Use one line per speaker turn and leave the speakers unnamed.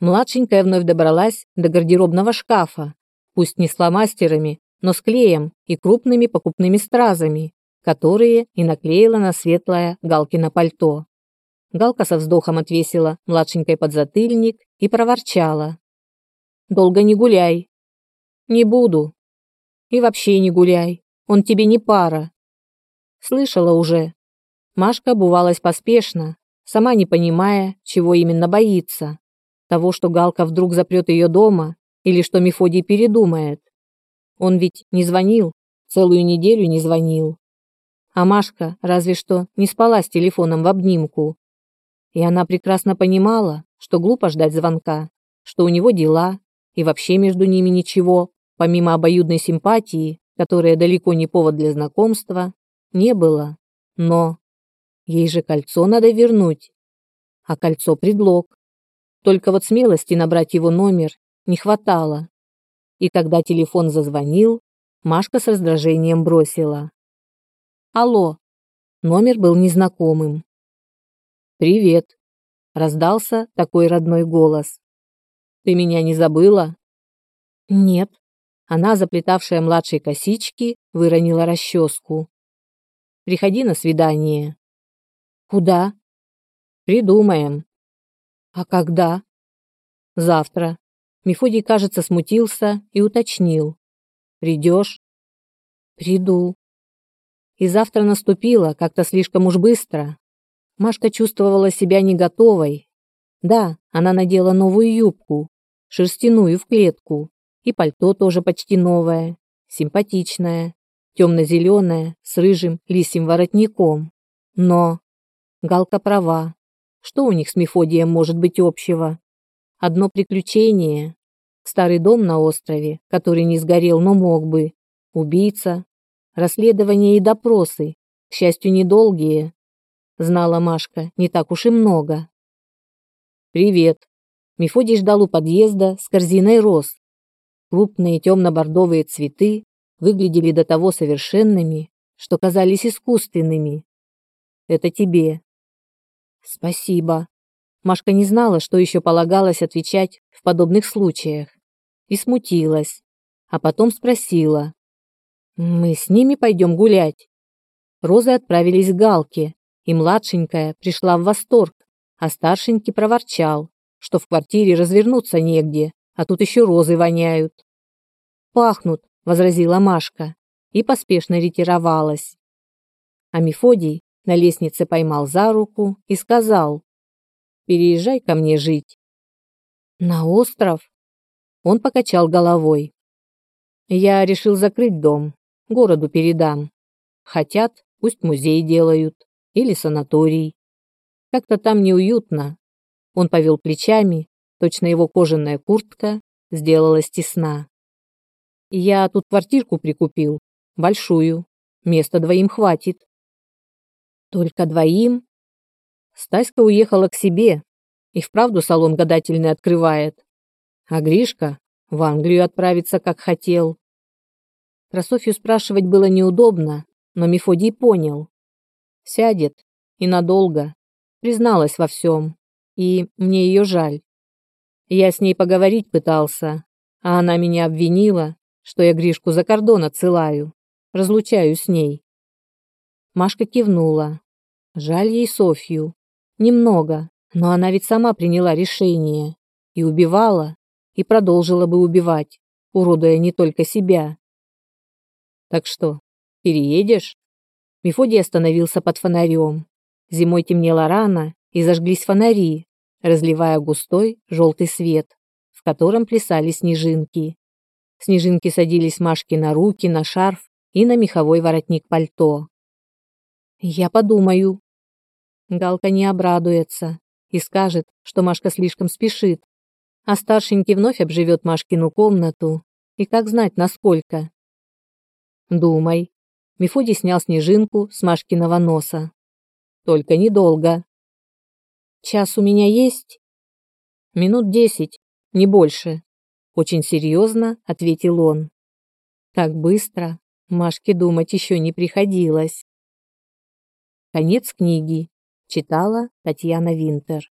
Младшенькая вновь добралась до гардеробного шкафа, пусть не с фломастерами, но с клеем и крупными покупными стразами, которые и наклеила на светлое Галкино пальто. Галка со вздохом отвесила младшенькой подзатыльник и проворчала. «Долго не гуляй». «Не буду». «И вообще не гуляй, он тебе не пара». Слышала уже. Машка обувалась поспешно, сама не понимая, чего именно боится. Того, что Галка вдруг запрет ее дома, или что Мефодий передумает. Он ведь не звонил, целую неделю не звонил. А Машка разве что не спала с телефоном в обнимку. И она прекрасно понимала, что глупо ждать звонка, что у него дела, и вообще между ними ничего, помимо обоюдной симпатии, которая далеко не повод для знакомства, не было. Но ей же кольцо надо вернуть. А кольцо предлог. Только вот смелости набрать его номер не хватало. И когда телефон зазвонил, Машка с раздражением бросила. «Алло!» Номер был незнакомым. «Привет!» — раздался такой родной голос. «Ты меня не забыла?» «Нет». Она, заплетавшая младшей косички, выронила расческу. «Приходи на свидание». «Куда?» «Придумаем». «А когда?» «Завтра». Мефодий, кажется, смутился и уточнил. «Придешь?» «Приду». И завтра наступило как-то слишком уж быстро. Машка чувствовала себя не готовой. Да, она надела новую юбку, шерстяную в клетку, и пальто тоже почти новое, симпатичное, темно-зеленое, с рыжим лисьим воротником. Но Галка права. Что у них с Мефодием может быть общего? Одно приключение. Старый дом на острове, который не сгорел, но мог бы. Убийца. Расследование и допросы. К счастью, недолгие. Знала Машка, не так уж и много. «Привет». Мефодий ждал у подъезда с корзиной роз. Крупные темно-бордовые цветы выглядели до того совершенными, что казались искусственными. «Это тебе». «Спасибо», Машка не знала, что еще полагалось отвечать в подобных случаях, и смутилась, а потом спросила. «Мы с ними пойдем гулять?» Розы отправились к Галке, и младшенькая пришла в восторг, а старшенький проворчал, что в квартире развернуться негде, а тут еще розы воняют. «Пахнут», — возразила Машка, и поспешно ретировалась. А Мефодий на лестнице поймал за руку и сказал, Переезжай ко мне жить. На остров? Он покачал головой. Я решил закрыть дом, городу передам. Хотят, пусть музей делают или санаторий. Как-то там неуютно. Он повел плечами, точно его кожаная куртка сделалась тесна. Я тут квартирку прикупил, большую, места двоим хватит. Только двоим? Стаська уехала к себе и вправду салон гадательный открывает. А Гришка в Англию отправиться, как хотел. Про Софью спрашивать было неудобно, но Мефодий понял. Сядет, и надолго. Призналась во всем, и мне ее жаль. Я с ней поговорить пытался, а она меня обвинила, что я Гришку за кордон отсылаю, разлучаю с ней. Машка кивнула. Жаль ей Софью. Немного, но она ведь сама приняла решение. И убивала, и продолжила бы убивать, уродуя не только себя. Так что, переедешь? Мефодий остановился под фонарем. Зимой темнело рано, и зажглись фонари, разливая густой желтый свет, в котором плясали снежинки. Снежинки садились Машке на руки, на шарф и на меховой воротник пальто. «Я подумаю», Галка не обрадуется и скажет, что Машка слишком спешит, а старшенький вновь обживет Машкину комнату, и как знать, насколько. Думай. Мефодий снял снежинку с Машкиного носа. Только недолго. Час у меня есть? Минут десять, не больше. Очень серьезно ответил он. Так быстро Машке думать еще не приходилось. Конец книги. Читала Татьяна Винтер.